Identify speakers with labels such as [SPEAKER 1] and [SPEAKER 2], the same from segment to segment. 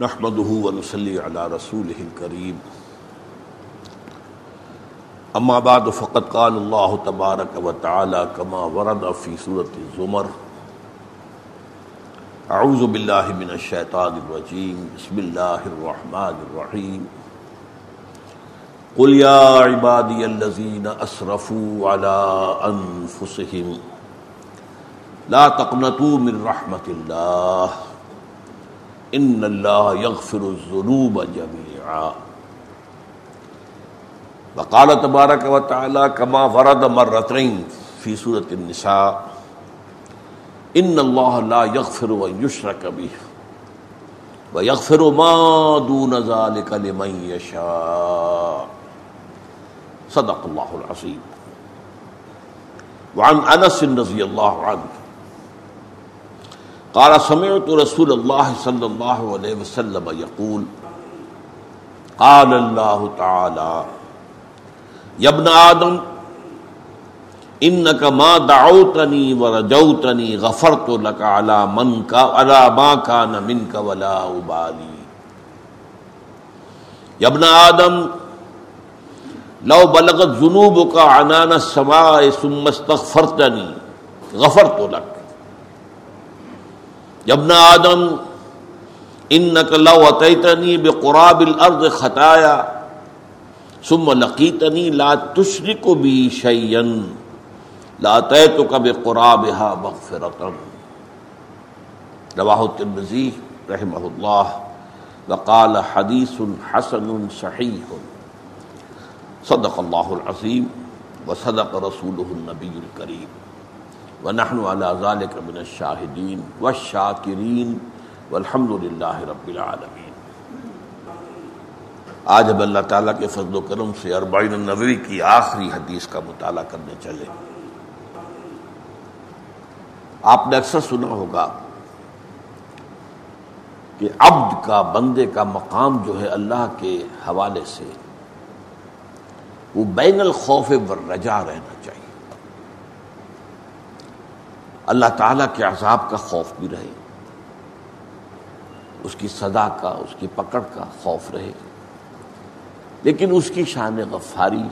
[SPEAKER 1] نحمده ونصلي على رسوله الكريم. اما بعد، فقد قال الله تبارك وتعالى كما ورد في سورة الزمر. اعوذ بالله من الشيطان الرجيم. بسم الله الرحمن الرحيم. قل يا عبادي الذين اسرفوا على انفسهم لا تقنطوا من رحمة الله. ان اللہ یغفر الذنوب جميعا۔ وقال تبارک و تعالی کما ورد مرتين فی سورة النساء ان اللہ لا یغفر و یشرک به ویغفر ما دون ذلك لمن یشاء صدق اللہ العظیم۔ وعن انس رضی اللہ عنہ قال سمعت رسول الله صلى الله عليه وسلم يقول قال الله تعالى يا ابن آدم إنك ما دعوتني ورجوتني غفرت لك على من على ما كان منك ولا أبالي يا ابن آدم، لو بلغت ذنوبك عنان السماء ثم استغفرتني غفرت لك ابن آدم انك لو اتيتني بقراب الارض خطايا ثم لقيتني لا تشرك بي شيئا لا اتيتك بقرابها مغفرة رواه الترمذي رحمه الله وقال حديث حسن صحيح صدق الله العظيم وصدق رسوله النبي الكريم ونحن على ذلك من الشاهدين والشاكرين والحمد لله رب العالمين. آج اب اللہ تعالیٰ کے فضل و کرم سے اربعین النووی کی آخری حدیث کا مطالعہ کرنے چلے. آپ نے اکثر سنا ہوگا کہ عبد کا بندے کا مقام جو ہے اللہ کے حوالے سے وہ بین الخوف والرجا رہنا چاہیے. اللہ تعالیٰ کے عذاب کا خوف بھی رہے اس کی صدا کا، اس کی پکڑ کا خوف رہے لیکن اس کی شان غفاری،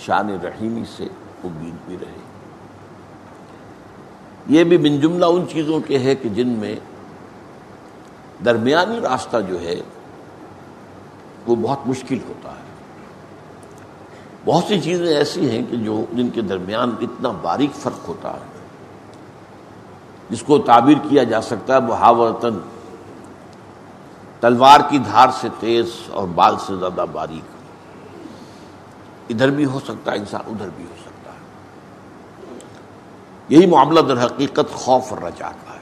[SPEAKER 1] شان رحیمی سے امید بھی رہے۔ یہ بھی من جملہ ان چیزوں کے ہے کہ جن میں درمیانی راستہ جو ہے وہ بہت مشکل ہوتا ہے۔ بہت سی چیزیں ایسی ہیں کہ جو، جن کے درمیان اتنا باریک فرق ہوتا ہے۔ جس کو تعبیر کیا جا سکتا ہے محاورتن تلوار کی دھار سے تیز اور بال سے زیادہ باریک۔ ادھر بھی ہو سکتا ہے، انسان ادھر بھی ہو سکتا ہے۔ یہی معاملہ در حقیقت خوف اور رجا کا ہے۔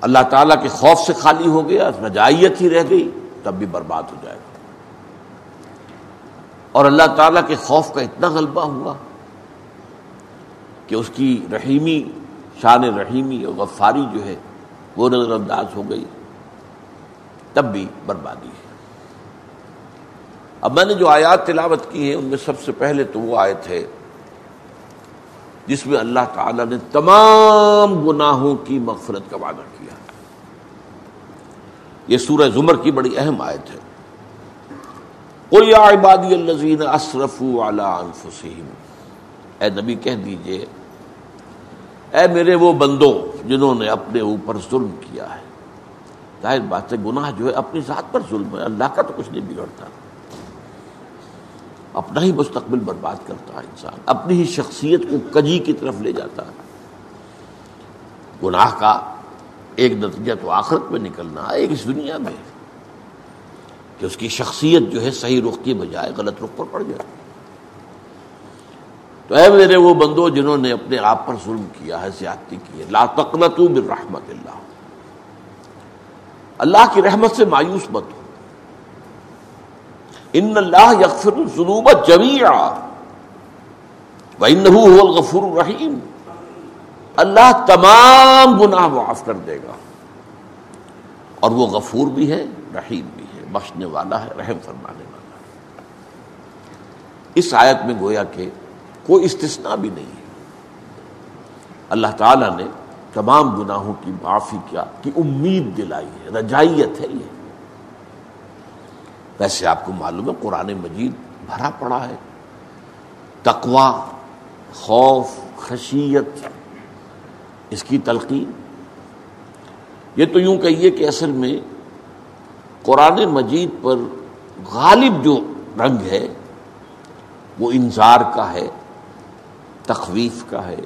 [SPEAKER 1] اللہ تعالیٰ کے خوف سے خالی ہو گیا، رجائیت ہی رہ گئی، تب بھی برباد ہو جائے گا۔ اور اللہ تعالیٰ کے خوف کا اتنا غلبہ ہوا کہ اس کی رحیمی شان رحیمی اور غفاری جو ہے وہ نظر انداز ہو گئی۔ تب بھی بربادی ہے۔ اب میں نے جو آیات تلاوت کی ہیں، ان میں سب سے پہلے تو وہ آیت ہے جس میں اللہ تعالی نے تمام گناہوں کی مغفرت کا وعدہ کیا۔ یہ سورہ زمر کی بڑی اہم آیت ہے۔ قل یا عبادی الذین اسرفوا علی انفسہم۔ اے نبی، کہہ دیجیے اے میرے وہ بندوں جنہوں نے اپنے اوپر ظلم کیا ہے، ظاہر بات ہے، گناہ جو ہے اپنی ذات پر ظلم ہے، اللہ کا تو کچھ نہیں بگڑتا۔ اپنا ہی مستقبل برباد کرتا ہے انسان، اپنی ہی شخصیت کو کجی کی طرف لے جاتا ہے۔ گناہ کا ایک نتیجہ تو آخرت میں نکلنا ہے، ایک اس دنیا میں، کہ اس کی شخصیت جو ہے صحیح رخ کی بجائے غلط رخ پر پڑ جائے۔ تو اے میرے وہ بندو جنہوں نے اپنے آپ پر ظلم کیا ہے زیادتی کی ہے لا تقنطوا من رحمت اللہ۔ اللہ کی رحمت سے مایوس مت ہو۔ ان اللہ یغفر الذنوب جميعا وانه هو الغفور الرحیم اللہ تمام گناہ معاف کر دے گا۔ اور وہ غفور بھی ہے، رحیم بھی ہے، بخشنے والا ہے، رحم فرمانے والا ہے۔ اس آیت میں گویا کہ کوئی استثناء بھی نہیں ہے۔ اللہ تعالی نے تمام گناہوں کی معافی کیا، کی امید دلائی ہے، رجائیت ہے یہ۔ ویسے آپ کو معلوم ہے قرآن مجید بھرا پڑا ہے۔ تقوا خوف، خشیت، اس کی تلقین۔ یہ تو یوں کہیے کہ اصل میں قرآن مجید پر غالب جو رنگ ہے، وہ انظار کا ہے۔ تخویف کا ہے،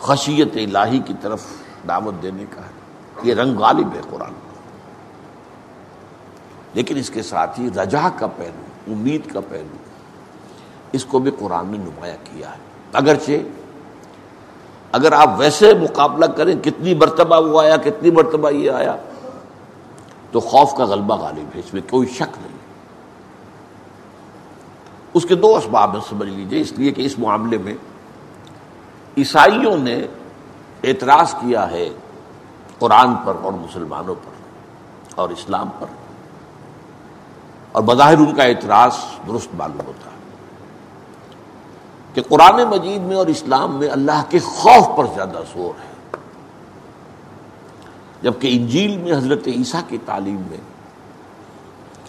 [SPEAKER 1] خشیت الہی کی طرف دعوت دینے کا ہے۔ یہ رنگ غالب ہے قرآن۔ لیکن اس کے ساتھ ہی رجا کا پہلو، امید کا پہلو، اس کو بھی قرآن نے نمایاں کیا ہے۔ اگرچہ اگر آپ ویسے مقابلہ کریں، کتنی مرتبہ وہ آیا، کتنی مرتبہ یہ آیا، تو خوف کا غلبہ غالب ہے، اس میں کوئی شک نہیں۔ اس کے دو اسباب ہیں، سمجھ لیجیے۔ اس لیے کہ اس معاملے میں عیسائیوں نے اعتراض کیا ہے قرآن پر اور مسلمانوں پر اور اسلام پر۔ اور بظاہر ان کا اعتراض درست معلوم ہوتا ہے کہ قرآن مجید میں اور اسلام میں اللہ کے خوف پر زیادہ زور ہے۔ جبکہ انجیل میں حضرت عیسیٰ کی تعلیم میں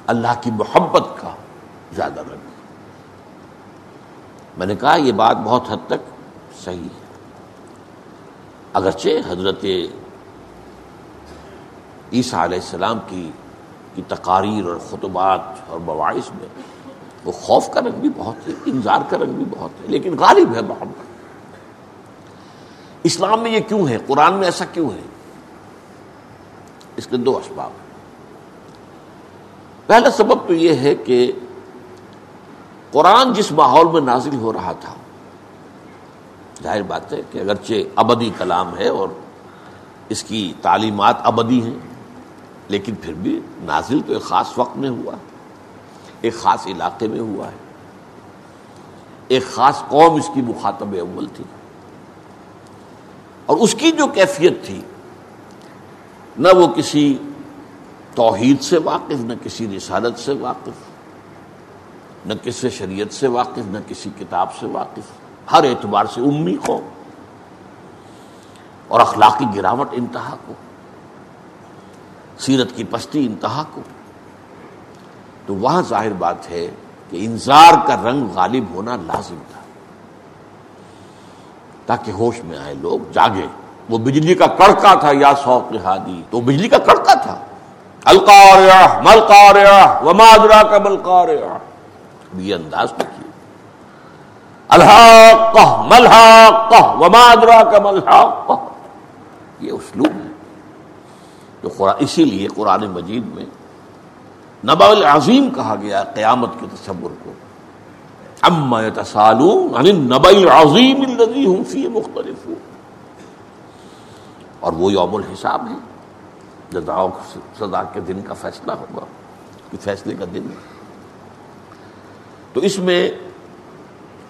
[SPEAKER 1] اللہ کی محبت کا زیادہ رنگ۔ میں نے کہا یہ بات بہت حد تک صحیح ہے۔ اگرچہ حضرت عیسیٰ علیہ السلام کی کی تقاریر اور خطبات اور مواعث میں وہ خوف کا رنگ بھی بہت ہے انظار کا رنگ بھی بہت ہے، لیکن غالب ہے محبت اسلام میں یہ کیوں ہے؟ قرآن میں ایسا کیوں ہے؟ اس کے دو اسباب۔ ہیں پہلا سبب تو یہ ہے کہ قرآن جس ماحول میں نازل ہو رہا تھا۔ ظاہر بات ہے کہ اگرچہ ابدی کلام ہے اور اس کی تعلیمات ابدی ہیں، لیکن پھر بھی نازل تو ایک خاص وقت میں ہوا، ایک خاص علاقے میں ہوا ہے۔ ایک خاص قوم اس کی مخاطب اول تھی۔ اور اس کی جو کیفیت تھی، نہ وہ کسی توحید سے واقف، نہ کسی رسالت سے واقف نہ کسی شریعت سے واقف، نہ کسی کتاب سے واقف۔ ہر اعتبار سے امی کو اور اخلاقی گراوٹ انتہا کو۔ سیرت کی پستی انتہا کو۔ تو وہاں ظاہر بات ہے کہ انظار کا رنگ غالب ہونا لازم تھا۔ تاکہ ہوش میں آئے لوگ جاگے۔ وہ بجلی کا کڑکا تھا یا سوق ہادی۔ تو بجلی کا کڑکا تھا۔ القاریا ملکاریا ومادرا کا ملکاریا یہ انداز دیکھیے الحاق، ملحاق ومادرا کا ملحاق یہ اسلوب ہے تو اسی لیے قرآن مجید میں نبا العظیم کہا گیا قیامت کے تصور کو۔ اما یتسالون نبا العظیم الذی هم فی مختلف اور وہ یوم الحساب ہے۔ جزا سزا کے دن کا فیصلہ ہوگا۔ کہ فیصلے کا دن۔ ہے تو اس میں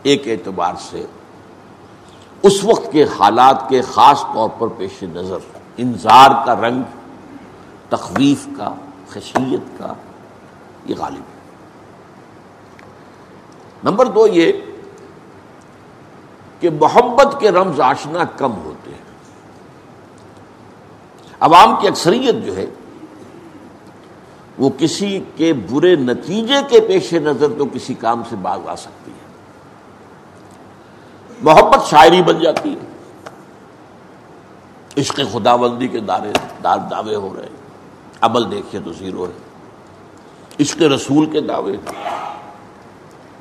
[SPEAKER 1] ایک اعتبار سے اس وقت کے حالات کے خاص طور پر پیش نظر انظار کا رنگ، تخویف کا، خشیت کا، یہ غالب ہے۔ نمبر دو یہ کہ محبت کے رمز آشنا کم ہوتے ہیں۔ عوام کی اکثریت جو ہے وہ کسی کے برے نتیجے کے پیش نظر تو کسی کام سے باز آ سکتی ہے۔ محبت شاعری بن جاتی ہے۔ عشق خدا بندی کے دارے دار دعوے ہو رہے ہیں۔ عمل دیکھیے تو زیرو ہے۔ عشق رسول کے دعوے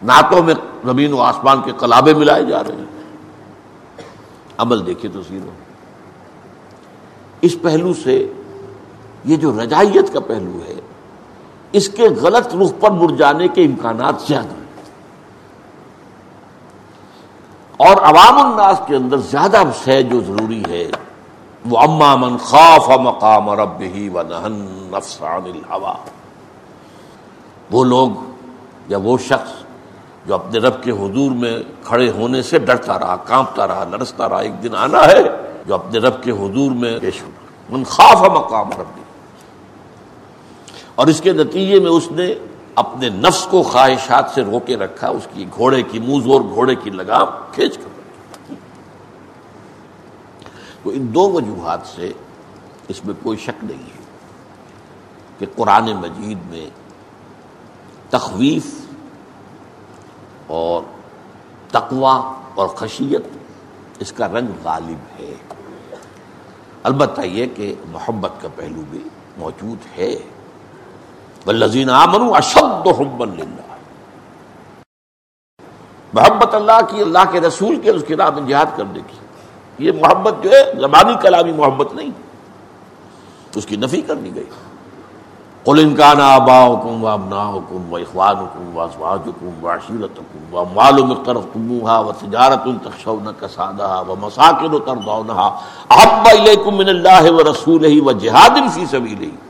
[SPEAKER 1] نعتوں میں زمین و آسمان کے کلابے ملائے جا رہے ہیں۔ عمل دیکھیے تو زیرو۔ اس پہلو سے یہ جو رجائیت کا پہلو ہے اس کے غلط رخ پر مڑ جانے کے امکانات زیادہ ہیں۔ اور عوام الناس کے اندر زیادہ سے جو ضروری ہے۔ وہ اما من خاف مقام رب ہی و نہن نفسان الحوا وہ لوگ یا وہ شخص جو اپنے رب کے حضور میں کھڑے ہونے سے ڈرتا رہا کانپتا رہا لڑستا رہا ایک دن آنا ہے جو اپنے رب کے حضور میں پیش ہونا من خاف مقام ربی اور اس کے نتیجے میں اس نے اپنے نفس کو خواہشات سے روکے رکھا، اس کی گھوڑے کی منہ اور گھوڑے کی لگام کھینچ کر تو ان دو وجوہات سے اس میں کوئی شک نہیں ہے کہ قرآن مجید میں تخویف اور تقوا اور خشیت اس کا رنگ غالب ہے۔ البتہ یہ کہ محبت کا پہلو بھی موجود ہے۔ لذین آمن اشد حبن محبت اللہ کی، اللہ کے رسول کے، اس کی راہ میں جہاد کرنے کی۔ یہ محبت جو ہے، زبانی کلامی محبت نہیں۔ اس کی نفی کرنی گئی۔ قل ان کا نا آبا حکم و ابنا حکم و اخوان حکم و ازواج حکم كان آباؤكم وابناؤكم واخوانكم وازواجكم وعشيرتكم واموال اقترفتموها وتجارة تخشون كسادها ومساكن ترضونها احب اليكم من اللہ و الله ورسوله وجهاد في سبيله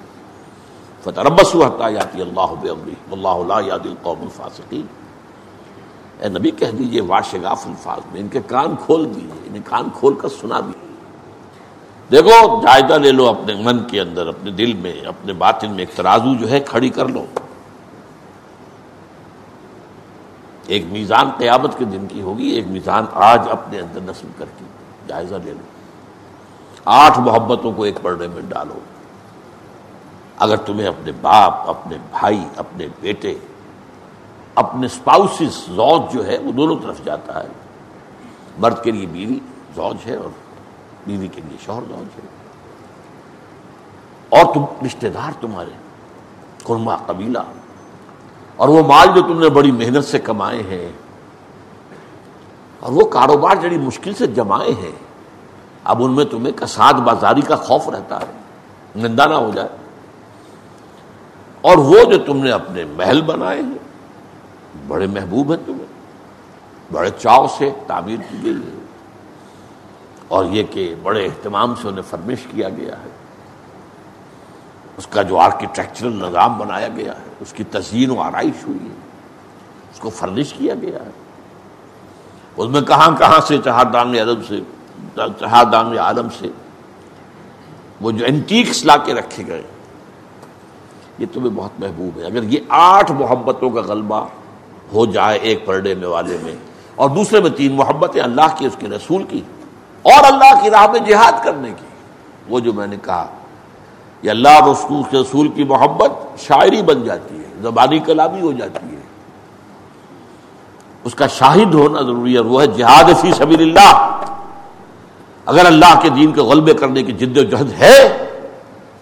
[SPEAKER 1] فتربصوا حتى ياتي الله بامره والله لا يهدي القوم الفاسقين اے نبی کہہ دیجیے واشگاف الفاظ میں، ان کے کان کھول دیجیے انہیں کان کھول کر سنا دیجیے۔ دیکھو جائزہ لے لو اپنے من کے اندر، اپنے دل میں، اپنے باطن میں، ایک ترازو جو ہے، کھڑی کر لو۔ ایک میزان قیامت کے دن کی ہوگی، ایک میزان آج اپنے اندر نصب کر کے جائزہ لے لو۔ آٹھ محبتوں کو ایک پردے میں ڈالو۔ اگر تمہیں اپنے باپ، اپنے بھائی، اپنے بیٹے، اپنے اسپاؤسز زوج جو ہے وہ دونوں طرف جاتا ہے۔ مرد کے لیے بیوی زوج ہے اور بیوی کے لیے شوہر زوج ہے۔ اور تم رشتے دار تمہارے قرما قبیلہ، اور وہ مال جو تم نے بڑی محنت سے کمائے ہیں، اور وہ کاروبار جڑی مشکل سے جمائے ہیں، اب ان میں تمہیں کساد بازاری کا خوف رہتا ہے، نندا نہ ہو جائے۔ اور وہ جو تم نے اپنے محل بنائے ہیں، بڑے محبوب ہیں تمہیں، بڑے چاؤ سے تعمیر کی گئی ہے اور یہ کہ بڑے اہتمام سے انہیں فرمش کیا گیا ہے۔ اس کا جو آرکیٹیکچرل نظام بنایا گیا ہے، اس کی تزئین و آرائش ہوئی ہے، اس کو فرنش کیا گیا ہے۔ اس میں کہاں کہاں سے چہار دانگ سے، چہار دانگ عالم سے وہ جو اینٹیکس لا کے رکھے گئے۔ یہ تمہیں بہت محبوب ہے۔ اگر یہ آٹھ محبتوں کا غلبہ ہو جائے ایک پرڈے میں والے میں اور دوسرے میں تین محبتیں اللہ کی، اس کے رسول کی اور اللہ کی راہ میں جہاد کرنے کی، وہ جو میں نے کہا یہ اللہ رسول کے رسول کی محبت شاعری بن جاتی ہے، زبانی کلامی ہو جاتی ہے۔ اس کا شاہد ہونا ضروری ہے، وہ ہے جہاد فی سبیل اللہ۔ اگر اللہ کے دین کے غلبے کرنے کی جد و جہد ہے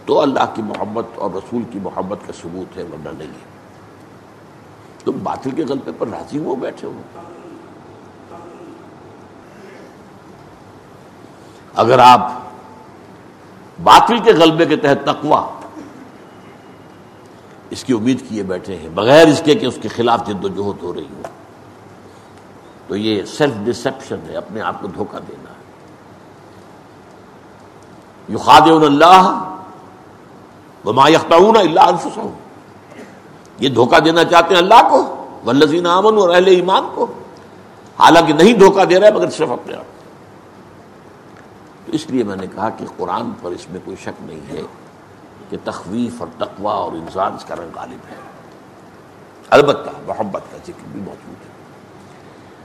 [SPEAKER 1] تو اللہ کی محبت اور رسول کی محبت کا ثبوت ہے، ورنہ نہیں۔ ہے تم باطل کے غلبے پر راضی ہو، بیٹھے ہو۔ اگر آپ باطل کے غلبے کے تحت تقوا اس کی امید کیے بیٹھے ہیں، بغیر اس کے کہ اس کے خلاف جد و جہد ہو رہی ہو، تو یہ سیلف ڈسپشن ہے، اپنے آپ کو دھوکہ دینا۔ ہے یو خاد اللہ وما یختعون اللہ انفسهم یہ دھوکہ دینا چاہتے ہیں اللہ کو ولزین امن اور اہل ایمان کو۔ حالانکہ نہیں دھوکہ دے رہا ہے مگر صرف اپنے آپ۔ تو اس لیے میں نے کہا کہ قرآن پر اس میں کوئی شک نہیں ہے کہ تخویف اور تقوا اور انسان اس کا رنگ غالب ہے۔ البتہ محبت کا ذکر بھی موجود ہے۔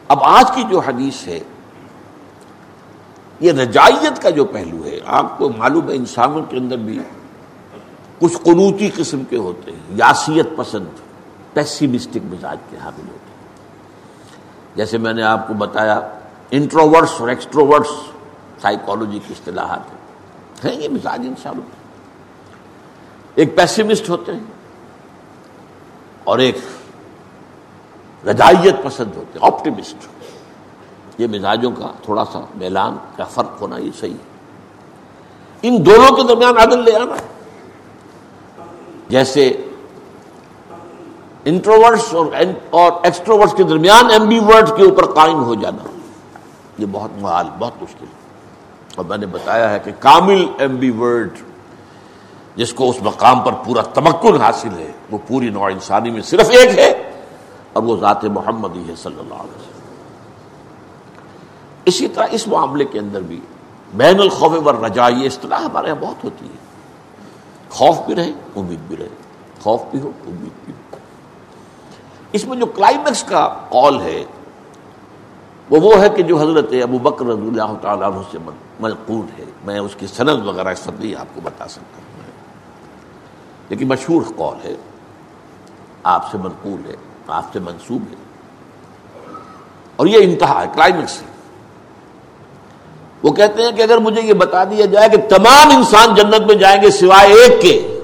[SPEAKER 1] اب آج کی جو حدیث ہے، یہ رجائیت کا جو پہلو ہے، آپ کو معلوم ہے انسانوں کے اندر بھی کچھ قنوتی قسم کے ہوتے ہیں یاسیت پسند پیسیمسٹک مزاج کے حامل ہوتے ہیں۔ جیسے میں نے آپ کو بتایا انٹروورس اور ایکسٹروورس سائیکالوجی کی اصطلاحات ہیں۔ یہ مزاج انسانوں ایک پیسیمسٹ ہوتے ہیں اور ایک رجائیت پسند ہوتے ہیں آپٹیمسٹ یہ مزاجوں کا تھوڑا سا میلان، کا فرق ہونا یہ صحیح ہے۔ ان دونوں کے درمیان عدل لے آنا جیسے انٹروورس اور ایکسٹروورس کے درمیان ایمبی ورڈ کے اوپر قائم ہو جانا، یہ بہت محال بہت مشکل۔ ہے اور میں نے بتایا ہے کہ کامل ایم بی ورڈ جس کو اس مقام پر پورا تمکن حاصل ہے، وہ پوری نوع انسانی میں صرف ایک ہے، اور وہ ذات محمد ہی ہے صلی اللہ علیہ وسلم۔ اسی طرح اس معاملے کے اندر بھی بین الخوف و رجا یہ اصطلاح ہمارے یہاں بہت ہوتی ہے۔ خوف بھی رہے، امید بھی رہے۔ خوف بھی ہو، امید بھی ہو۔ اس میں جو کلائمیکس کا قول ہے، وہ وہ ہے کہ جو حضرت ابو بکر رضی اللہ تعالیٰ عنہ سے منقول ہے۔ میں اس کی سند وغیرہ اس نہیں آپ کو بتا سکتا ہوں۔ لیکن مشہور قول ہے، آپ سے منقول ہے، آپ سے منسوب ہے۔ اور یہ انتہا ہے کلائمیکس ہے۔ وہ کہتے ہیں کہ اگر مجھے یہ بتا دیا جائے کہ تمام انسان جنت میں جائیں گے سوائے ایک کے،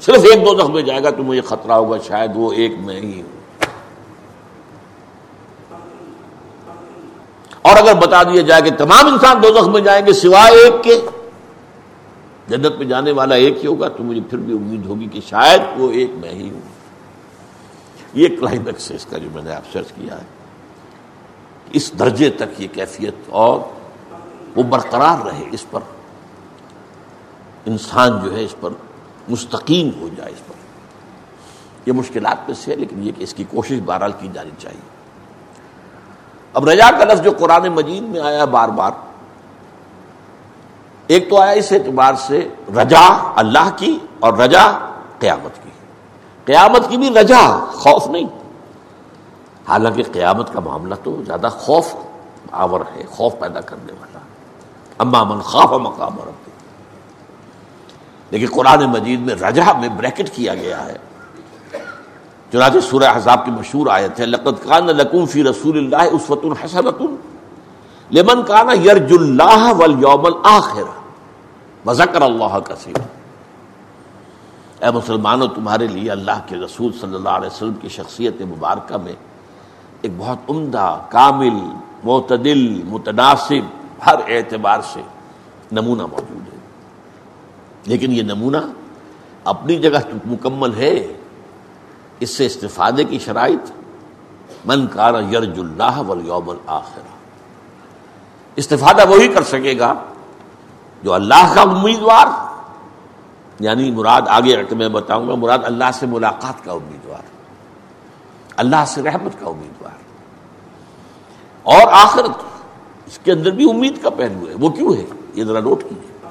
[SPEAKER 1] صرف ایک دو دخ میں جائے گا تو مجھے خطرہ ہوگا، شاید وہ ایک میں ہی ہوں۔ اور اگر بتا دیا جائے کہ تمام انسان دو زخم میں جائیں گے سوائے ایک کے، جنت میں جانے والا ایک ہی ہوگا تو مجھے پھر بھی امید ہوگی کہ شاید وہ ایک میں ہی ہوں۔ یہ کلائمیکس ہے اس کا جو میں نے آپ سرچ کیا ہے۔ اس درجے تک یہ کیفیت اور وہ برقرار رہے اس پر۔ انسان جو ہے اس پر مستقیم ہو جائے اس پر۔ یہ مشکلات میں سے ہے، لیکن یہ کہ اس کی کوشش بہرحال کی جانی چاہیے۔ اب رجا کا لفظ جو قرآن مجید میں آیا بار بار، ایک تو آیا اس اعتبار سے رجا اللہ کی اور رجا قیامت کی۔ قیامت کی بھی رجا، خوف نہیں۔ حالانکہ قیامت کا معاملہ تو زیادہ خوف آور ہے، خوف پیدا کرنے والا۔ اما من خوف مقام اور لیکن قرآن مجید میں رجا میں بریکٹ کیا گیا ہے۔ چنانچہ سورہ حضاب کی مشہور آیت ہے لقت کان لکم فی رسول اللہ اسوت الحسنت لمن کانا یرج اللہ والیوم الاخر وذکر اللہ کثیر اے مسلمانوں، تمہارے لیے اللہ کے رسول صلی اللہ علیہ وسلم کی شخصیت مبارکہ میں ایک بہت عمدہ، کامل، معتدل، متناسب ہر اعتبار سے نمونہ موجود ہے۔ لیکن یہ نمونہ اپنی جگہ مکمل ہے، اس سے استفادے کی شرائط۔ من کار یرج اللہ والیوم الاخر استفادہ وہی کر سکے گا جو اللہ کا امیدوار یعنی مراد آگے میں بتاؤں گا، مراد اللہ سے ملاقات کا امیدوار، اللہ سے رحمت کا امیدوار۔ اور آخرت اس کے اندر بھی امید کا پہلو ہے۔ وہ کیوں ہے؟ یہ ذرا نوٹ کیجیے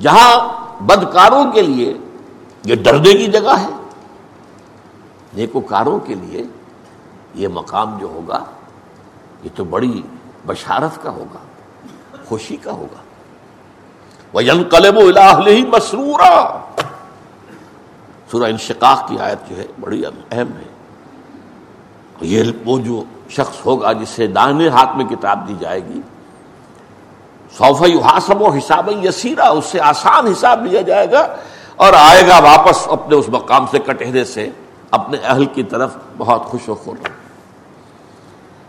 [SPEAKER 1] جہاں بدکاروں کے لیے یہ ڈرنے کی جگہ ہے نیکوکاروں کے لیے یہ مقام جو ہوگا، یہ تو بڑی بشارت کا ہوگا، خوشی کا ہوگا۔ وہ ین قلب ہی مسرورا۔ سورہ انشقاق کی آیت جو ہے، بڑی اہم ہے۔ یہ وہ جو شخص ہوگا جسے داہنے ہاتھ میں کتاب دی جائے گی۔ صوفہ حاسب و حساب یسیرا، اس سے آسان حساب لیا جائے گا اور آئے گا واپس اپنے اس مقام سے، کٹہرے سے، اپنے اہل کی طرف بہت خوش و خور۔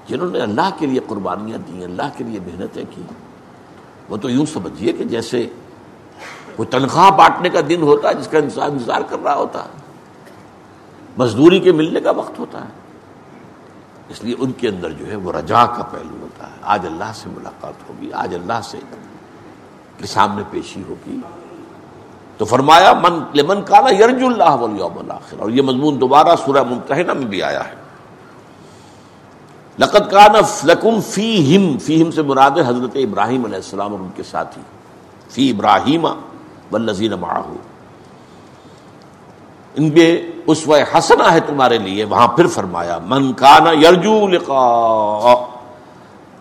[SPEAKER 1] جنہوں نے اللہ کے لیے قربانیاں دی اللہ کے لیے محنتیں کی، وہ تو یوں سمجھیے کہ جیسے کوئی تنخواہ بانٹنے کا دن ہوتا ہے جس کا انسان انتظار کر رہا ہوتا ہے مزدوری کے ملنے کا وقت ہوتا ہے۔ اس لیے ان کے اندر جو ہے وہ رجا کا پہلو ہوتا ہے۔ آج اللہ سے ملاقات ہوگی، آج اللہ سے کے سامنے پیشی ہوگی۔ تو فرمایا، من لمن کانا یرج اللہ والیوم الاخر اور یہ مضمون دوبارہ سورہ ممتحنہ میں بھی آیا ہے۔ لقد کان لکم فی ہم فی ہم سے مراد حضرت ابراہیم علیہ السلام اور ان کے ساتھی۔ فی ابراہیم والذین معاہو ان میں اس و حسنا ہے تمہارے لیے۔ وہاں پھر فرمایا، من کانا یرجو لقاء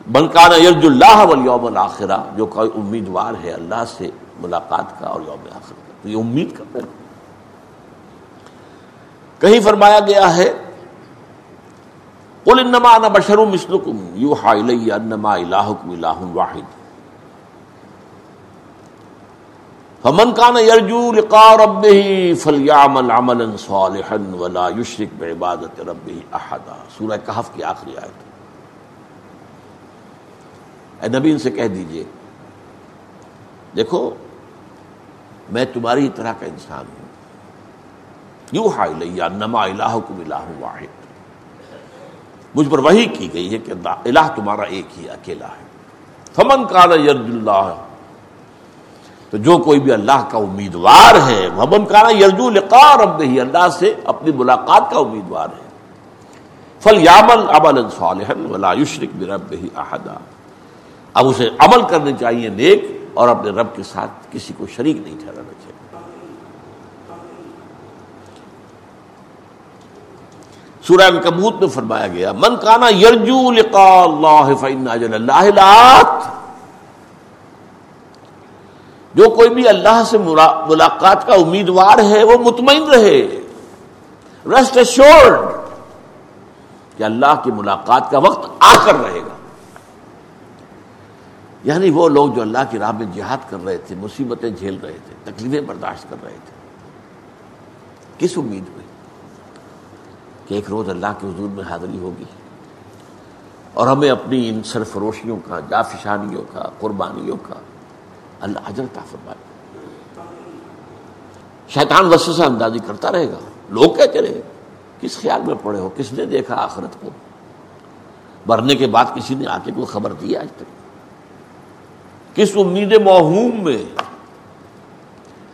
[SPEAKER 1] من کانا یرج اللہ والیوم الاخرہ، جو کوئی امیدوار ہے اللہ سے ملاقات کا اور یوم آخر کا۔ تو یہ امید کا پہلو کہیں فرمایا گیا ہے، قل انما انا بشر مثلکم یوحا الی انما الہکم الہ واحد۔ فمن کان یرجو لقاء ربه فلیعمل عملا صالحا ولا یشرک بعبادت ربه احدا۔ سورہ کہف کی آخری آیت۔ اے نبی، ان سے کہہ دیجیے، دیکھو، میں تمہاری طرح کا انسان ہوں۔ یو ہائی لیا نما الہ کو الہ واحد۔ مجھ پر وہی کی گئی ہے کہ الہ تمہارا ایک ہی اکیلا ہے۔ فمن کانا یرج اللہ تو جو کوئی بھی اللہ کا امیدوار ہے فمن کانا یرجو لقاء رب ہی اللہ سے اپنی ملاقات کا امیدوار ہے۔ فل یامل ابل صالح ولا یشرک برب ہی احدا اب اسے عمل کرنے چاہیے نیک اور اپنے رب کے ساتھ کسی کو شریک نہیں ٹھہرانا چاہیے۔ سورہ کبوت میں فرمایا گیا، من کانا یرجو لقاء اللہ فإن اجل اللہ لات جو کوئی بھی اللہ سے ملاقات کا امیدوار ہے، وہ مطمئن رہے۔ ریسٹ ایشورڈ کہ اللہ کی ملاقات کا وقت آ کر رہے گا۔ یعنی وہ لوگ جو اللہ کی راہ میں جہاد کر رہے تھے، مصیبتیں جھیل رہے تھے، تکلیفیں برداشت کر رہے تھے۔ کس امید میں؟ کہ ایک روز اللہ کے حضور میں حاضری ہوگی۔ اور ہمیں اپنی ان سرفروشیوں کا، جافشانیوں کا، قربانیوں کا اللہ اجر فرمائے۔ شیطان وسوسہ اندازی کرتا رہے گا۔ لوگ کہتے رہے، کس خیال میں پڑے ہو؟ کس نے دیکھا آخرت کو؟ مرنے کے بعد کسی نے آ کے کوئی خبر دی آج تک؟ کس امید موہوم میں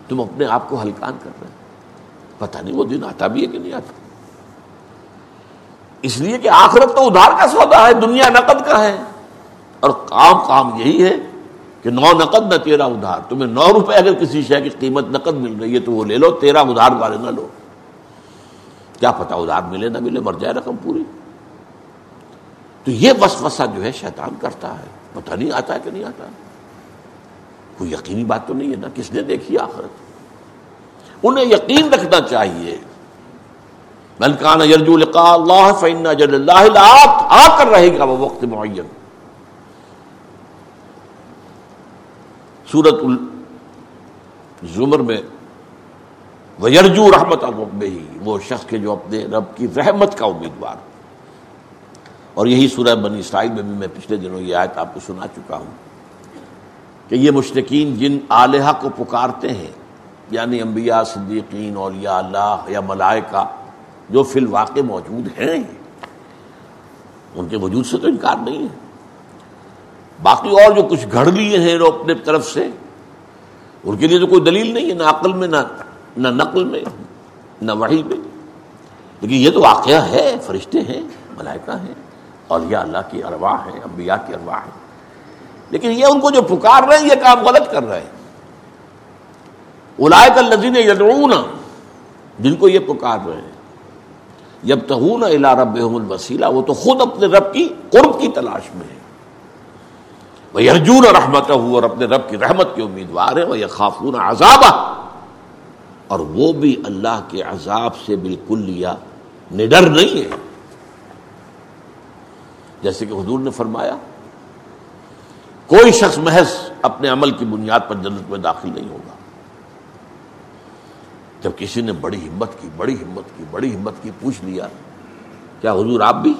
[SPEAKER 1] تم اپنے آپ کو ہلکان کر رہے پتہ نہیں وہ دن آتا بھی ہے کہ نہیں آتا۔ اس لیے کہ آخرت تو ادھار کا سودا ہے، دنیا نقد کا ہے۔ اور کام کام یہی ہے کہ نو نقد نہ تیرا ادھار۔ تمہیں نو روپے اگر کسی شے کی قیمت نقد مل رہی ہے تو وہ لے لو، تیرا ادھار والے نہ لو۔ کیا پتا ادھار ملے نہ ملے، مر جائے رقم پوری۔ تو یہ وسوسہ جو ہے شیطان کرتا ہے۔ پتہ نہیں آتا ہے کہ نہیں آتا کوئی یقینی بات تو نہیں ہے نا۔ کس نے دیکھی آخرت؟ انہیں یقین رکھنا چاہیے۔ ملکان یرجو لقاء اللہ فإن جل اللہ آ کر رہے گا وہ وقت معین۔ سورت الزمر میں وہ یرجو رحمت الرب ہی وہ شخص کے جو اپنے رب کی رحمت کا امیدوار۔ اور یہی سورہ بنی اسرائیل میں بھی میں پچھلے دنوں یہ آیت آپ کو سنا چکا ہوں کہ یہ مشرقین جن آلیہ کو پکارتے ہیں یعنی انبیاء، صدیقین، اولیاء، اللہ یا ملائکہ، جو فی الواقع موجود ہیں، ان کے وجود سے تو انکار نہیں ہے۔ باقی اور جو کچھ گھڑ لیے ہیں وہ اپنے طرف سے، ان کے لیے تو کوئی دلیل نہیں ہے، نہ عقل میں، نہ نہ نقل میں، نہ وحی میں۔ لیکن یہ تو واقعہ ہے، فرشتے ہیں، ملائکہ ہیں اور یہ اللہ کی ارواح ہے انبیاء کی ارواح ہے لیکن یہ ان کو جو پکار رہے ہیں، یہ کام غلط کر رہے ہیں۔ الائے لذین یدعون، جن کو یہ پکار رہے ہیں۔ جب تہون الا رب الوسیلہ، وہ تو خود اپنے رب کی قرب کی تلاش میں ہے وہ ارجون رحمت ہو اور اپنے رب کی رحمت کے امیدوار ہے وہ یہ خافون عذاب اور وہ بھی اللہ کے عذاب سے بالکل لیا نڈر نہیں ہے جیسے کہ حضور نے فرمایا، کوئی شخص محض اپنے عمل کی بنیاد پر جنت میں داخل نہیں ہوگا۔ جب کسی نے بڑی ہمت کی، بڑی ہمت کی، بڑی ہمت کی پوچھ لیا، کیا حضور آپ بھی؟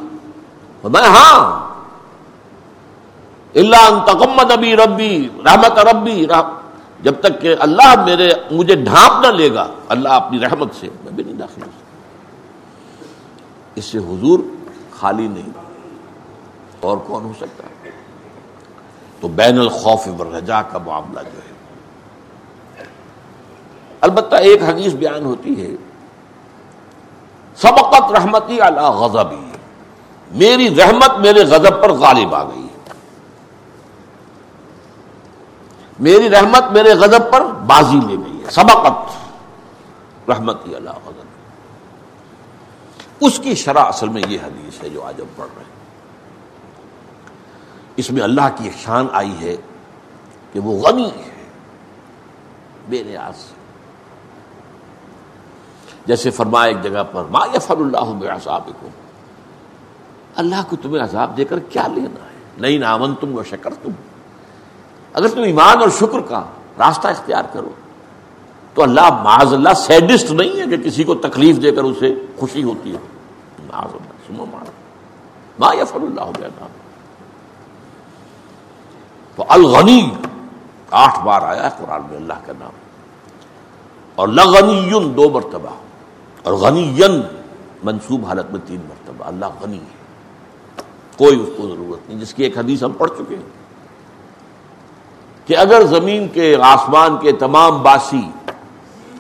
[SPEAKER 1] میں ہاں۔ اللہ تکمت ابھی ربی، رحمت ربی جب تک کہ اللہ میرے، مجھے ڈھانپ نہ لے گا، اللہ اپنی رحمت سے میں بھی نہیں داخل اس سے حضور خالی نہیں۔ اور کون ہو سکتا؟ تو بین الخوف والرجا کا معاملہ جو ہے۔ البتہ ایک حدیث بیان ہوتی ہے۔ سبقت رحمتی اللہ غضبی۔ میری رحمت میرے غضب پر غالب آ گئی۔ میری رحمت میرے غضب پر بازی لے گئی ہے۔ سبقت۔ رحمتی اللہ غضب۔ اس کی شرح اصل میں یہ حدیث ہے جو آج ہم پڑھ رہے ہیں۔ اس میں اللہ کی شان آئی ہے کہ وہ غنی ہے۔ بے نیاز سے۔ جیسے فرمایا ایک جگہ پر، ما یفر اللہ کو اللہ کو تمہیں عذاب دے کر کیا لینا ہے؟ نہیں نامن تم و شکر تم اگر تم ایمان اور شکر کا راستہ اختیار کرو، تو اللہ معاذ اللہ سیڈسٹ نہیں ہے کہ کسی کو تکلیف دے کر اسے خوشی ہوتی ہے۔ معاذ اللہ ما یفر اللہ نام تو الغنی، آٹھ بار آیا ہے قرآن میں اللہ کا نام۔ اور لغنی دو مرتبہ۔ اور غنی منصوب حالت میں تین مرتبہ۔ اللہ غنی ہے۔ کوئی اس کو ضرورت نہیں، جس کی ایک حدیث ہم پڑھ چکے ہیں۔ کہ اگر زمین کے آسمان کے تمام باسی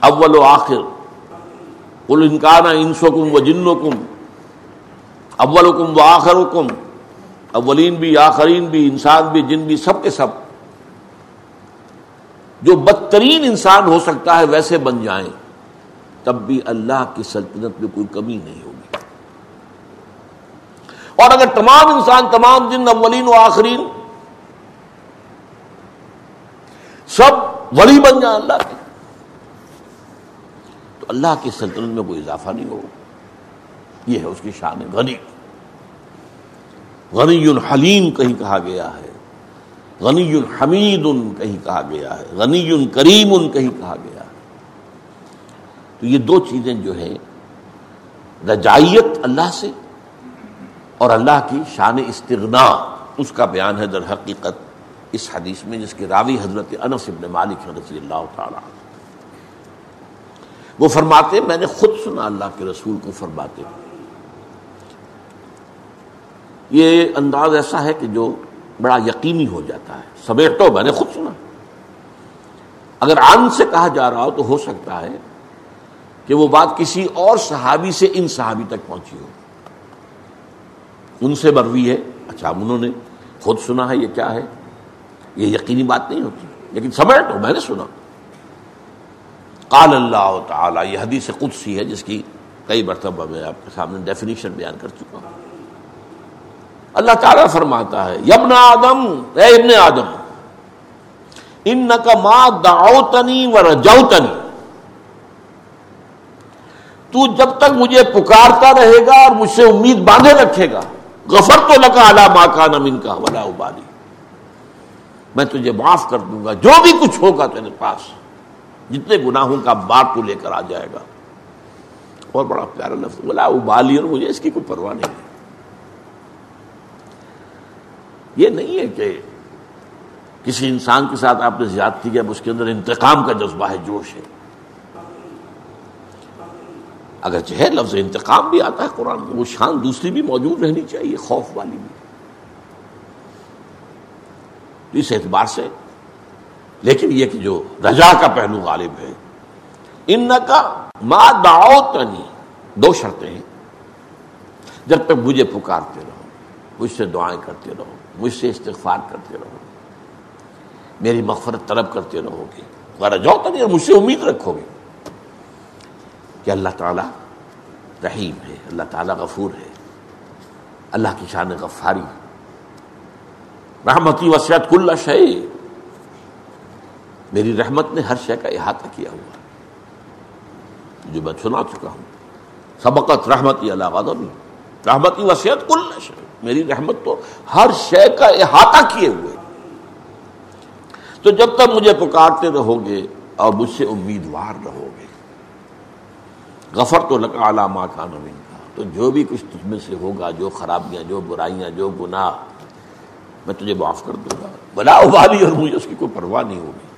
[SPEAKER 1] اول و آخر کل انکانہ انسوکم و جنوکم اول حکم و آخر حکم اولین بھی، آخرین بھی، انسان بھی، جن بھی، سب کے سب، جو بدترین انسان ہو سکتا ہے ویسے بن جائیں، تب بھی اللہ کی سلطنت میں کوئی کمی نہیں ہوگی۔ اور اگر تمام انسان، تمام جن، اولین و آخرین سب ولی بن جائیں اللہ کے۔ تو اللہ کی سلطنت میں کوئی اضافہ نہیں ہوگا یہ ہے اس کی شان غنی۔ غنی الحلیم کہیں کہا گیا ہے۔ غنی الحمید ان کہیں کہا گیا ہے۔ غنی کریم کہیں کہا گیا ہے۔ تو یہ دو چیزیں جو ہیں، رجائیت اللہ سے اور اللہ کی شان استغنا۔ اس کا بیان ہے در حقیقت۔ اس حدیث میں جس کے راوی حضرت انس ابن مالک رضی اللہ تعالی وہ فرماتے میں نے خود سنا اللہ کے رسول کو فرماتے یہ انداز ایسا ہے کہ جو بڑا یقینی ہو جاتا ہے۔ سمیٹ تو میں نے خود سنا۔ اگر ان سے کہا جا رہا ہو تو ہو سکتا ہے کہ وہ بات کسی اور صحابی سے ان صحابی تک پہنچی ہو۔ ان سے مروی ہے۔ اچھا انہوں نے خود سنا ہے، یہ کیا ہے؟ یہ یقینی بات نہیں ہوتی۔ لیکن سمیٹ تو، میں نے سنا۔ قال اللہ تعالی، یہ حدیث قدسی ہے، جس کی کئی مرتبہ میں آپ کے سامنے ڈیفینیشن بیان کر چکا ہوں۔ اللہ تعالیٰ فرماتا ہے یبن آدم، اے ابن آدم ان کا ماں داؤتنی و رجوتنی۔ تو جب تک مجھے پکارتا رہے گا اور مجھ سے امید باندھے رکھے گا غفر تو لگا الا ماں کا نمین کا ولا ابالی۔ میں تجھے معاف کر دوں گا۔ جو بھی کچھ ہوگا تیرے پاس، جتنے گناہوں کا بار تو لے کر آ جائے گا۔ اور بڑا پیارا لفظ۔ ولا ابالی اور مجھے اس کی کوئی پرواہ نہیں۔ ہے یہ نہیں ہے کہ کسی انسان کے ساتھ آپ نے زیادتی کیا اس کے اندر انتقام کا جذبہ ہے، جوش ہے۔ اگر ہے لفظ انتقام بھی آتا ہے قرآن میں، وہ شان دوسری بھی موجود رہنی چاہیے، خوف والی بھی۔ اس اعتبار سے۔ لیکن یہ کہ جو رجا کا پہلو غالب ہے ان کا ماں داؤ دو شرطیں ہیں۔ جب تک مجھے پکارتے رہو، مجھ سے دعائیں کرتے رہو، مجھ سے استغفار کرتے رہو، میری مغفرت طلب کرتے رہو گے۔ جاؤ تو نہیں مجھ سے امید رکھو گے۔ کہ اللہ تعالیٰ رحیم ہے، اللہ تعالیٰ غفور ہے۔ اللہ کی شان غفاری رحمتی وسیعت کل شے میری رحمت نے ہر شے کا احاطہ کیا ہوا۔ جو میں سنا چکا ہوں۔ سبقت رحمتی اللہ رحمتی وسیعت کل شے میری رحمت تو ہر شے کا احاطہ کیے ہوئے۔ تو جب تک مجھے پکارتے رہو گے اور مجھ سے امیدوار رہو گے غفر تو لگا علامہ کا نوین کا تو جو بھی کچھ تجھ میں سے ہوگا، جو خرابیاں، جو برائیاں، جو گناہ میں تجھے معاف کر دوں گا۔ بلا ابالی اور مجھے اس کی کوئی پرواہ نہیں ہوگی۔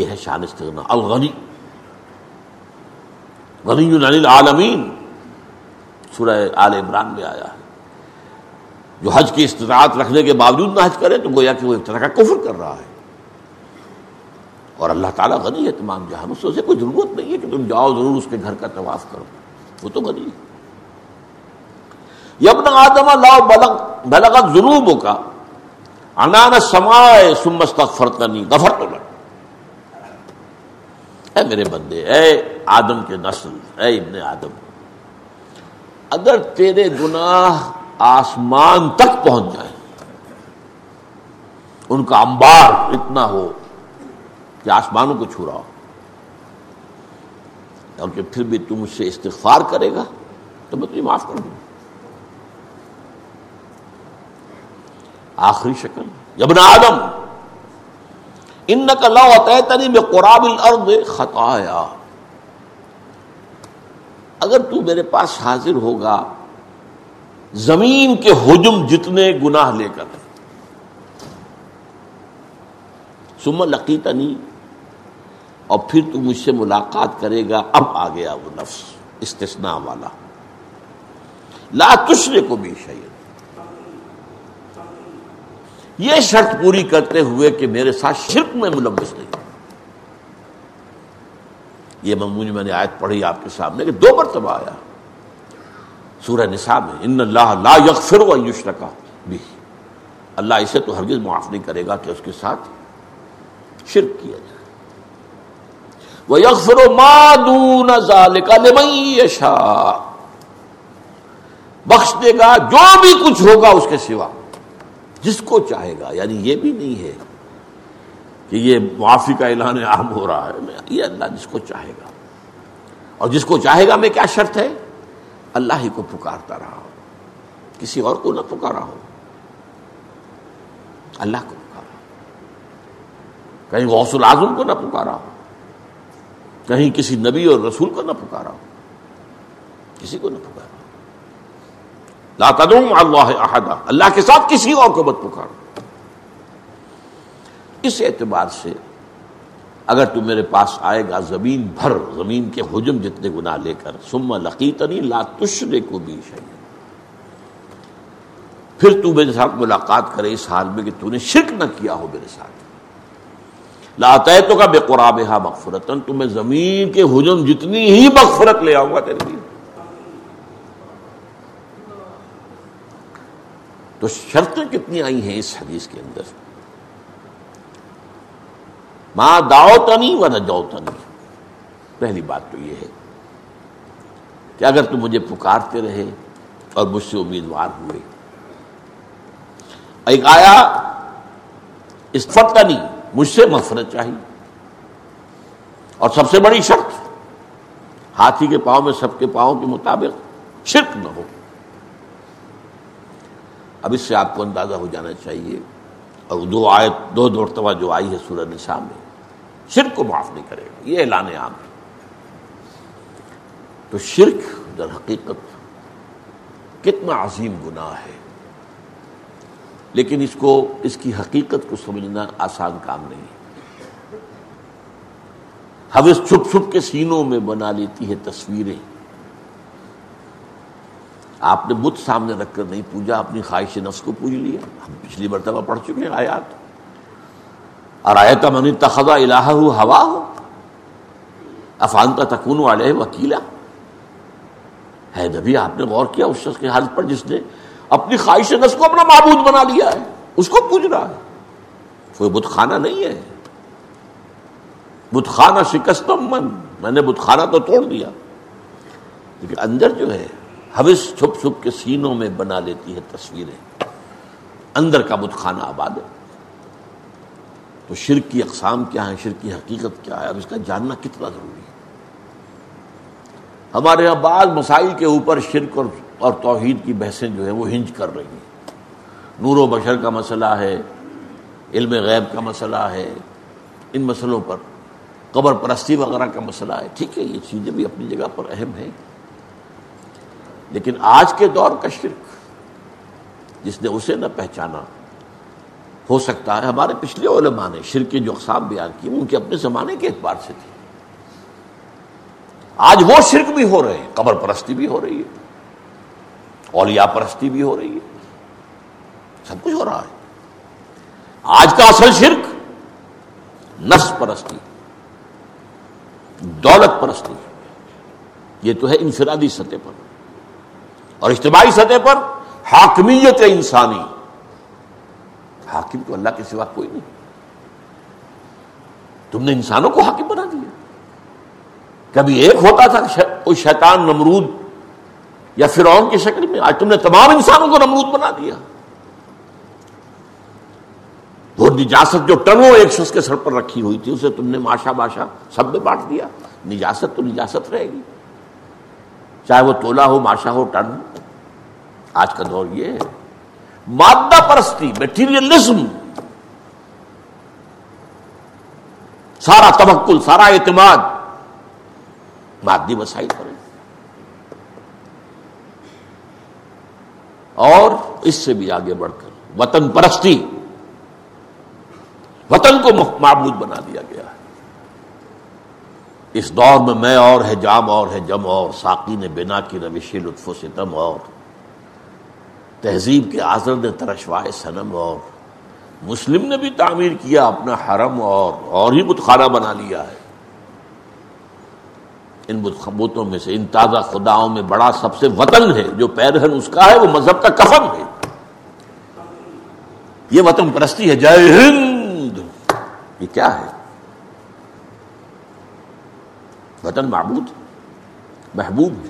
[SPEAKER 1] یہ ہے شان استغنا۔ الغنی۔ غنی العالمین۔ سورہ آل عمران میں آیا ہے۔ جو حج کی استطاعت رکھنے کے باوجود نہ حج کرے، تو گویا کہ وہ ایک طرح کا کفر کر رہا ہے۔ اور اللہ تعالیٰ غنی ہے، تمام جہاں سے کوئی ضرورت نہیں ہے کہ تم جاؤ، ضرور اس کے گھر کا طواف کرو۔ وہ تو غنی ہے۔ یبن آدم اللہ بلغت ضروب کا۔ انان سمائے سمست فرتنی غفر تو اے میرے بندے، اے آدم کے نسل، اے ابن آدم۔ اگر تیرے گناہ آسمان تک پہنچ جائیں، ان کا انبار اتنا ہو کہ آسمانوں کو چھو رہا ہو اور کہ پھر بھی تم مجھ سے استغفار کرے گا، تو میں تجھے معاف کر آخری شکل۔ جب آدم۔ ان کا لو تنی میں قراب الارض خطایا۔ اگر تو میرے پاس حاضر ہوگا، زمین کے حجم جتنے گناہ لے کر۔ سم لقیتنی۔ اور پھر تو مجھ سے ملاقات کرے گا۔ اب آ گیا وہ نفس، استثناء والا۔ لا تشرے کو بھی شعیل یہ شرط پوری کرتے ہوئے کہ میرے ساتھ شرک میں ملوث نہیں یہ ممون میں نے آیت پڑھی آپ کے سامنے کہ دو مرتبہ آیا۔ سورہ نساء میں ان اللہ لا یغفر و یشرکا بھی اللہ اسے تو ہرگز معاف نہیں کرے گا کہ اس کے ساتھ شرک کیا جائے۔ وہ یغفر و مادون یشا بخش دے گا جو بھی کچھ ہوگا اس کے سوا۔ جس کو چاہے گا یعنی یہ بھی نہیں ہے کہ یہ معافی کا اعلان عام ہو رہا ہے یہ اللہ جس کو چاہے گا۔ اور جس کو چاہے گا، میں کیا شرط ہے؟ اللہ ہی کو پکارتا رہا ہو۔ کسی اور کو نہ پکارا ہو۔ اللہ کو پکارا کہیں غوث العظم کو نہ پکارا ہو۔ کہیں کسی نبی اور رسول کو نہ پکارا ہو۔ کسی کو نہ پکارا لا تدعو اللہ احدا۔ اللہ کے ساتھ کسی اور کو مت پکارو۔ اس اعتبار سے اگر تو میرے پاس آئے گا زمین بھر، زمین کے حجم جتنے گناہ لے کر سما لقیتنی لا تشرے کو بھی شہید پھر تو میرے ساتھ ملاقات کرے اس حال میں کہ تو نے شرک نہ کیا ہو میرے ساتھ۔ لاتے تو کا بے قراب ہا مغفرتن تو میں زمین کے حجم جتنی ہی مغفرت لے آؤں گا تیرے لیے۔ تو شرطیں کتنی آئی ہیں اس حدیث کے اندر؟ ماں داؤ تنی و نہ جاؤ تنی پہلی بات تو یہ ہے کہ اگر تم مجھے پکارتے رہے اور مجھ سے امیدوار ہوئے۔ ایک آیا اس فتنی مجھ سے مفرت چاہیے اور سب سے بڑی شرط، ہاتھی کے پاؤں میں سب کے پاؤں کے مطابق شرک نہ ہو۔ اب اس سے آپ کو اندازہ ہو جانا چاہیے۔ اور دو آیت، دو مرتبہ جو آئی ہے سورہ نساء میں، شرک کو معاف نہیں کرے گا، یہ اعلان عام ہے۔ تو شرک در حقیقت کتنا عظیم گناہ ہے۔ لیکن اس کو، اس کی حقیقت کو سمجھنا آسان کام نہیں۔ حوث چھپ چھپ کے سینوں میں بنا لیتی ہے تصویریں۔ آپ نے بت سامنے رکھ کر نہیں پوجا، اپنی خواہش نفس کو پوج لیا۔ ہم پچھلی مرتبہ پڑھ چکے ہیں آیات۔ اور آیتا منی تخذا الہ ہو ہوا ہو۔ افان کا تکون والے وکیلا۔ ہے نبی، آپ نے غور کیا اس شخص کے حالت پر جس نے اپنی خواہش نفس کو اپنا معبود بنا لیا ہے۔ اس کو پوج رہا ہے۔ کوئی بت خانہ نہیں ہے۔ بت خانہ شکستم من۔ میں نے بت خانہ تو توڑ دیا۔ لیکن اندر جو ہے حوث چھپ چھپ کے سینوں میں بنا لیتی ہے تصویریں۔ اندر کا بت خانہ آباد ہے۔ تو شرک کی اقسام کیا ہے شرک کی حقیقت کیا ہے؟ اب اس کا جاننا کتنا ضروری ہے۔ ہمارے یہاں بعض مسائل کے اوپر شرک اور اور توحید کی بحثیں جو ہے وہ ہنج کر رہی ہیں۔ نور و بشر کا مسئلہ ہے، علم غیب کا مسئلہ ہے، ان مسئلوں پر قبر پرستی وغیرہ کا مسئلہ ہے۔ ٹھیک ہے، یہ چیزیں بھی اپنی جگہ پر اہم ہیں۔ لیکن آج کے دور کا شرک، جس نے اسے نہ پہچانا، ہو سکتا ہے ہمارے پچھلے علماء نے شرک کے جو اقسام بیان کی ان کے اپنے زمانے کے اعتبار سے تھی آج وہ شرک بھی ہو رہے ہیں، قبر پرستی بھی ہو رہی ہے، اولیاء پرستی بھی ہو رہی ہے، سب کچھ ہو رہا ہے۔ آج کا اصل شرک، نفس پرستی، دولت پرستی۔ یہ تو ہے انفرادی سطح پر۔ اور اجتماعی سطح پر حاکمیت انسانی۔ حاکم تو اللہ کے سوا کوئی نہیں۔ تم نے انسانوں کو حاکم بنا دیا۔ کبھی ایک ہوتا تھا کوئی شیطان نمرود یا فرعون کی شکل میں، آج تم نے تمام انسانوں کو نمرود بنا دیا۔ وہ نجاست جو ٹنوں ایک شخص کے سر پر رکھی ہوئی تھی، اسے تم نے ماشا باشا سب میں بانٹ دیا۔ نجاست تو نجاست رہے گی۔ چاہے وہ تولا ہو ماشا ہو، ٹن۔ آج کا دور یہ ہے۔ مادہ پرستی میٹیریلزم سارا تبکل سارا اعتماد۔ مادی وسائل پر۔ اور اس سے بھی آگے بڑھ کر وطن پرستی، وطن کو معبود بنا دیا گیا۔ ہے اس دور میں میں اور ہے، جام اور ہے، جم اور ساقی نے بنا کی روشی، لطف و ستم اور۔ تہذیب کے آزر نے ترشوائے سنم اور۔ مسلم نے بھی تعمیر کیا، اپنا حرم اور اور ہی بتخانہ بنا لیا ہے۔ ان بتوں میں سے، ان تازہ خداؤں میں بڑا سب سے وطن ہے، جو پیرہن اس کا ہے، وہ مذہب کا کفن ہے۔ یہ وطن پرستی ہے۔ جے ہند! یہ کیا ہے؟ وطن معبود، محبوب ہے۔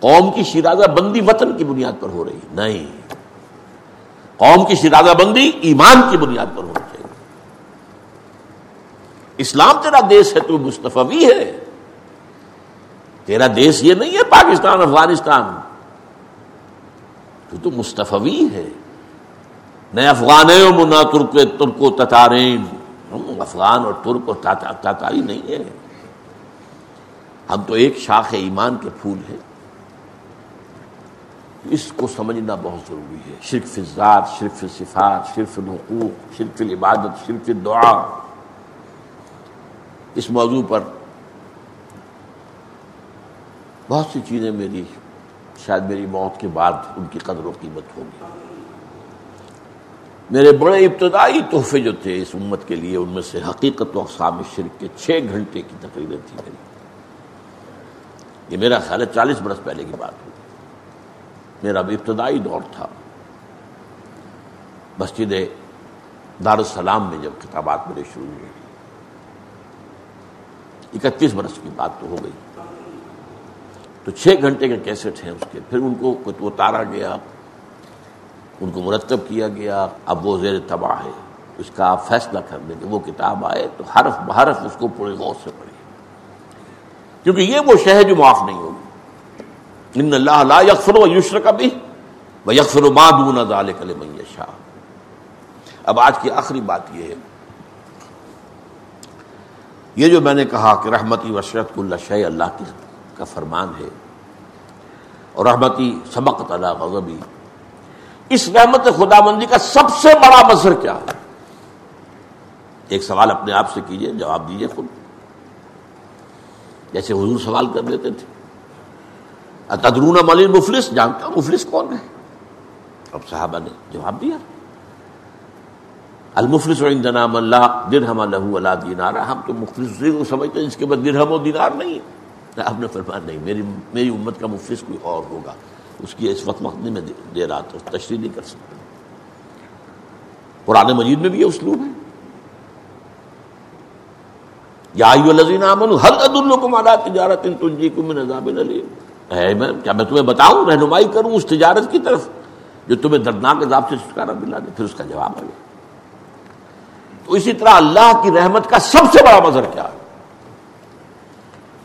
[SPEAKER 1] قوم کی شیرازہ بندی وطن کی بنیاد پر ہو رہی ہے۔ نہیں۔ قوم کی شیرازہ بندی ایمان کی بنیاد پر ہونی چاہیے اسلام تیرا دیش ہے، تو مستفی ہے۔ تیرا دیش یہ نہیں ہے پاکستان، افغانستان۔ تو تو مستفی ہے۔ نئے افغان منا ترک ترک و تتارین افغان اور ترک اور تاتاری نہیں ہے۔ ہم تو ایک شاخ ایمان کے پھول ہیں۔ اس کو سمجھنا بہت ضروری ہے۔ شرف ذات شرف صفات شرف الحقوق شرف العبادت شرف دعا اس موضوع پر بہت سی چیزیں میری، شاید میری موت کے بعد ان کی قدر و قیمت ہوگی میرے بڑے ابتدائی تحفے جو تھے اس امت کے لیے، ان میں سے حقیقت و اقسام شرک کے چھ گھنٹے کی تقریریں تھی میری۔ یہ میرا خیال ہے چالیس برس پہلے کی بات ہوئی۔ میرا بھی ابتدائی دور تھا۔ مسجد دارالسلام میں جب کتابات میرے شروع ہوئی اکتیس برس کی بات تو ہو گئی۔ تو چھ گھنٹے کے کیسٹ ہیں اس کے۔ پھر ان کو اتارا گیا۔ ان کو مرتب کیا گیا۔ اب وہ زیر تباہ ہے۔ اس کا آپ فیصلہ کر دیں کہ وہ کتاب آئے تو حرف بحرف اس کو پورے غور سے پڑھے کیونکہ یہ وہ شہ جو معاف نہیں ہوگی۔ ان اللہ لا یکفر و یشر کا بھی وہ یکفر و مادون کل شاہ اب آج کی آخری بات یہ ہے۔ یہ جو میں نے کہا کہ رحمتی وشرت اللہ شہ اللہ کی کا فرمان ہے۔ اور رحمتی سبق اللہ غضبی۔ اس رحمت خدا مندی کا سب سے بڑا مظہر کیا ہے؟ ایک سوال اپنے آپ سے کیجیے، جواب دیجیے خود۔ جیسے حضور سوال کر دیتے تھے۔ تدرون مل مفلس؟ جانتا مفلس کون ہے؟ اب صحابہ نے جواب دیا۔ المفلس نام اللہ درہم لہو اللہ دینارا ہم تو مفلس کو سمجھتے ہیں اس کے بعد درہم و دینار نہیں ہے۔ آپ نے فرمایا، نہیں، میری میری امت کا مفلس کوئی اور ہوگا۔ اس کی اس وقت وقت میں دے رہا تو تشریح نہیں کر سکتا۔ قرآن مجید میں بھی یہ اسلوب ہے۔ یا ہر عد الکم اعلیٰ تجارت تنجی من عذاب علیم میں کیا میں تمہیں بتاؤں؟ رہنمائی کروں اس تجارت کی طرف، جو تمہیں دردناک عذاب سے چھٹکارا ملا دے۔ پھر اس کا جواب ہے تو اسی طرح اللہ کی رحمت کا سب سے بڑا مظہر کیا ہے؟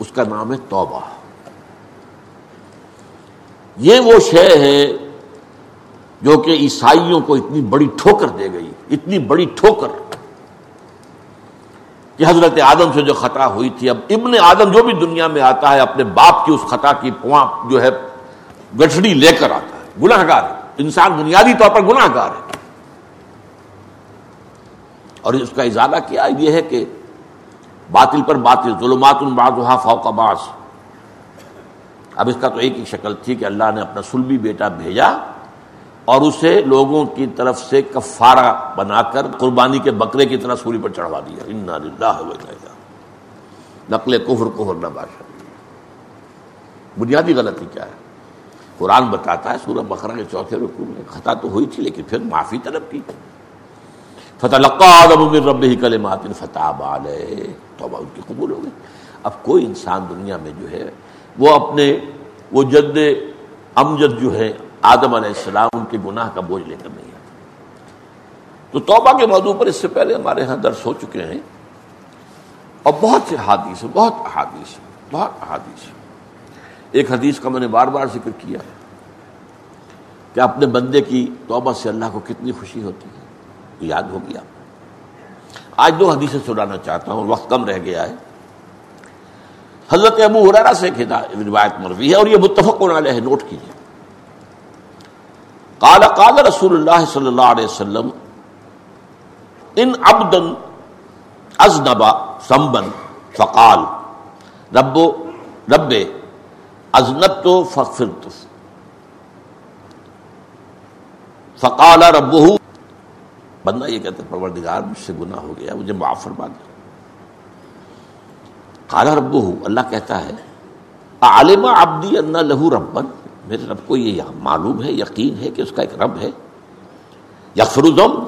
[SPEAKER 1] اس کا نام ہے توبہ۔ یہ وہ شے ہے جو کہ عیسائیوں کو اتنی بڑی ٹھوکر دے گئی، اتنی بڑی ٹھوکر۔ کہ حضرت آدم سے جو خطا ہوئی تھی، اب ابن آدم جو بھی دنیا میں آتا ہے، اپنے باپ کی اس خطا کی پواں جو ہے، گٹھڑی لے کر آتا ہے۔ گناہ گار ہے۔ انسان بنیادی طور پر گناہ گار ہے۔ اور اس کا اضافہ کیا؟ یہ ہے کہ باطل پر باطل، ظلمات الباز فوق باز اب اس کا تو ایک ہی شکل تھی کہ اللہ نے اپنا سلبی بیٹا بھیجا۔ اور اسے لوگوں کی طرف سے کفارہ بنا کر قربانی کے بکرے کی طرح سوری پر چڑھوا دیا۔ نقل کفر کفر نہ بادشاہ بنیادی غلطی کیا ہے؟ قرآن بتاتا ہے، سورہ بقرہ کے چوتھے رکو میں خطا تو ہوئی تھی، لیکن پھر معافی طلب کی۔ فتح رب ہی کل ماتن فتح توبہ ان کی قبول ہو گئی۔ اب کوئی انسان دنیا میں جو ہے، وہ اپنے، وہ جد امجد جو ہے آدم علیہ السلام ان کے گناہ کا بوجھ لے کر نہیں آتا تو توبہ کے موضوع پر اس سے پہلے ہمارے ہاں درس ہو چکے ہیں۔ اور بہت سے حادیث بہت احادیث بہت احادیث ایک حدیث کا میں نے بار بار ذکر کیا کہ اپنے بندے کی توبہ سے اللہ کو کتنی خوشی ہوتی ہے۔ یاد ہو گیا آج دو حدیثیں سنانا چاہتا ہوں، وقت کم رہ گیا ہے۔ حضرت ابو حرارا سے روایت مروی ہے اور یہ متفق علیہ ہے، نوٹ کیجیے قال قال رسول اللہ صلی اللہ علیہ وسلم، ان ابدن ازنبا سمبن فقال رب رب ازنب تو فخر فقال رب بندہ یہ کہتے پروردگار مجھ سے گناہ ہو گیا، مجھے معاف فرما دیا کالا رب اللہ کہتا ہے عالم ابدی اللہ لہو ربن میرے رب کو یہ معلوم ہے، یقین ہے کہ اس کا ایک رب ہے۔ یکفرزم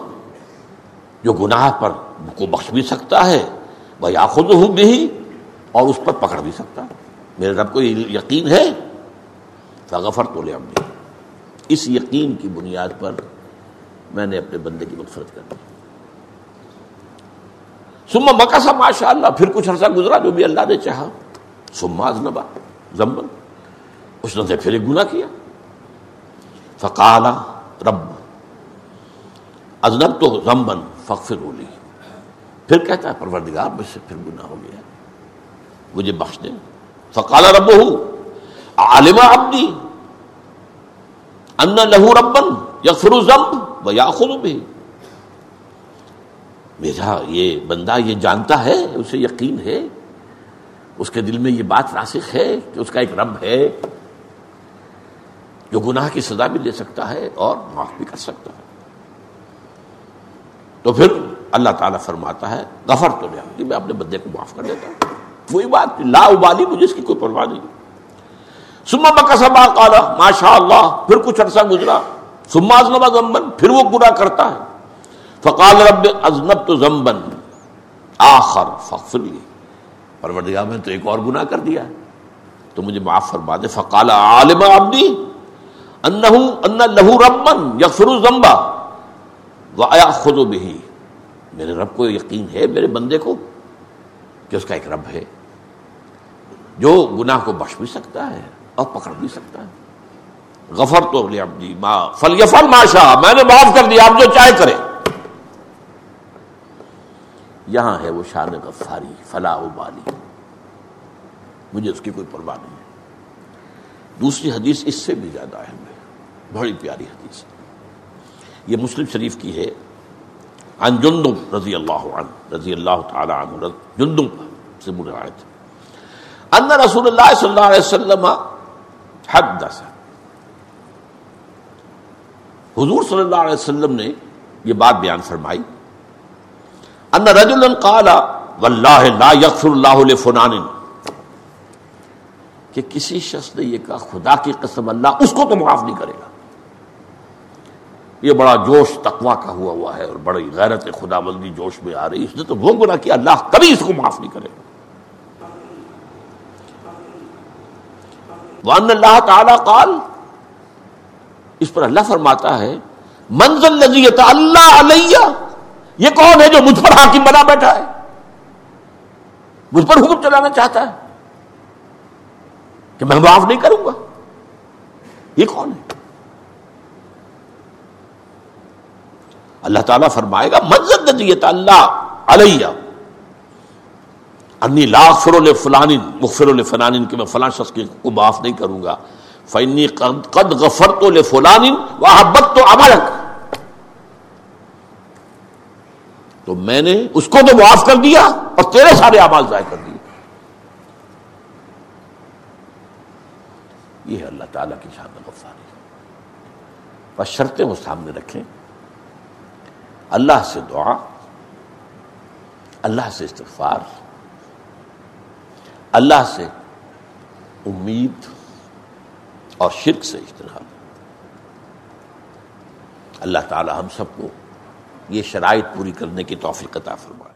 [SPEAKER 1] جو گناہ پر کو بخش بھی سکتا ہے وہ یا خود بھی اور اس پر پکڑ بھی سکتا ہے۔ میرے رب کو یہ یقین ہے۔ فغفر تو لے اس یقین کی بنیاد پر میں نے اپنے بندے کی مغفرت کر دی۔ سما مکاسا ماشاء اللہ پھر کچھ عرصہ گزرا جو بھی اللہ نے چاہا۔ سما ازنبا زمبن اس نے پھر ایک گناہ کیا؟ فقالا رب ازنب تو زمبن فخر ہولی پھر کہتا ہے پروردگار، مجھ سے پھر گناہ ہو گیا۔ مجھے بخش دے۔ فقال رب ہوں عالم ابدی ان لہو ربن یغفر ذنب و یاخذ بھی میرا یہ بندہ یہ جانتا ہے، اسے یقین ہے، اس کے دل میں یہ بات راسخ ہے کہ اس کا ایک رب ہے۔ جو گناہ کی سزا بھی لے سکتا ہے اور معاف بھی کر سکتا ہے۔ تو پھر اللہ تعالیٰ فرماتا ہے، غفر تو لیا میں اپنے بندے کو معاف کر دیتا ہوں۔ وہی بات، لا ابالی مجھے اس کی کوئی پرواہ نہیں۔ سما بکسبا کالا ماشاء اللہ پھر کچھ عرصہ گزرا۔ سما ازنبا زمبن پھر وہ گناہ کرتا ہے۔ فقال رب ازنب تو زمبن آخر فخری پروردگار، میں تو ایک اور گناہ کر دیا۔ تو مجھے معاف فرما دے۔ فقال عالم عبدی انہو ان لہو ربن یغفر زمبا وایا خود میرے رب کو یقین ہے، میرے بندے کو کہ اس کا ایک رب ہے، جو گناہ کو بخش بھی سکتا ہے اور پکڑ بھی سکتا ہے۔ غفر تو جی ماں فل یفل ماشا میں نے معاف کر دیا، آپ جو چاہے کرے یہاں ہے وہ شان غفاری فلاح بالی مجھے اس کی کوئی پرواہ نہیں ہے۔ دوسری حدیث اس سے بھی زیادہ اہم ہے۔ بڑی پیاری حدیث یہ مسلم شریف کی ہے۔ عن جندب رضی اللہ عنہ، رضی اللہ تعالی عنہ جندب سے روایت ان رسول اللہ صلی اللہ علیہ وسلم حدث۔ حضور صلی اللہ علیہ وسلم نے یہ بات بیان فرمائی۔ ان رجلا قال، واللہ لا یغفر اللہ لفلان۔ کہ کسی شخص نے یہ کہا، خدا کی قسم، اللہ اس کو تو معاف نہیں کرے گا۔ یہ بڑا جوش تقوا کا ہوا ہوا ہے اور بڑی غیرت خدا بندی جوش میں آ رہی اس نے تو وہ گنا کیا، اللہ کبھی اس کو معاف نہیں کرے وان اللہ تعالی قال، اس پر اللہ فرماتا ہے منزل لذیت اللہ علیہ یہ کون ہے جو مجھ پر حاکم بنا بیٹھا ہے؟ مجھ پر حکم چلانا چاہتا ہے کہ میں معاف نہیں کروں گا؟ یہ کون ہے؟ اللہ تعالیٰ فرمائے گا منزل اللہ علیہ انی لاکھ فرول فلان مغفر الفلان کہ میں فلاں شخص کو معاف نہیں کروں گا۔ فنی قد غفر تو وحبت تو امرک تو میں نے اس کو تو معاف کر دیا اور تیرے سارے آواز ضائع کر دیے۔ یہ ہے اللہ تعالیٰ کی شان غفاری۔ بس شرطیں وہ سامنے رکھیں۔ اللہ سے دعا، اللہ سے استغفار، اللہ سے امید اور شرک سے اجتناب۔ اللہ تعالی ہم سب کو یہ شرائط پوری کرنے کی توفیق عطا فرمائے۔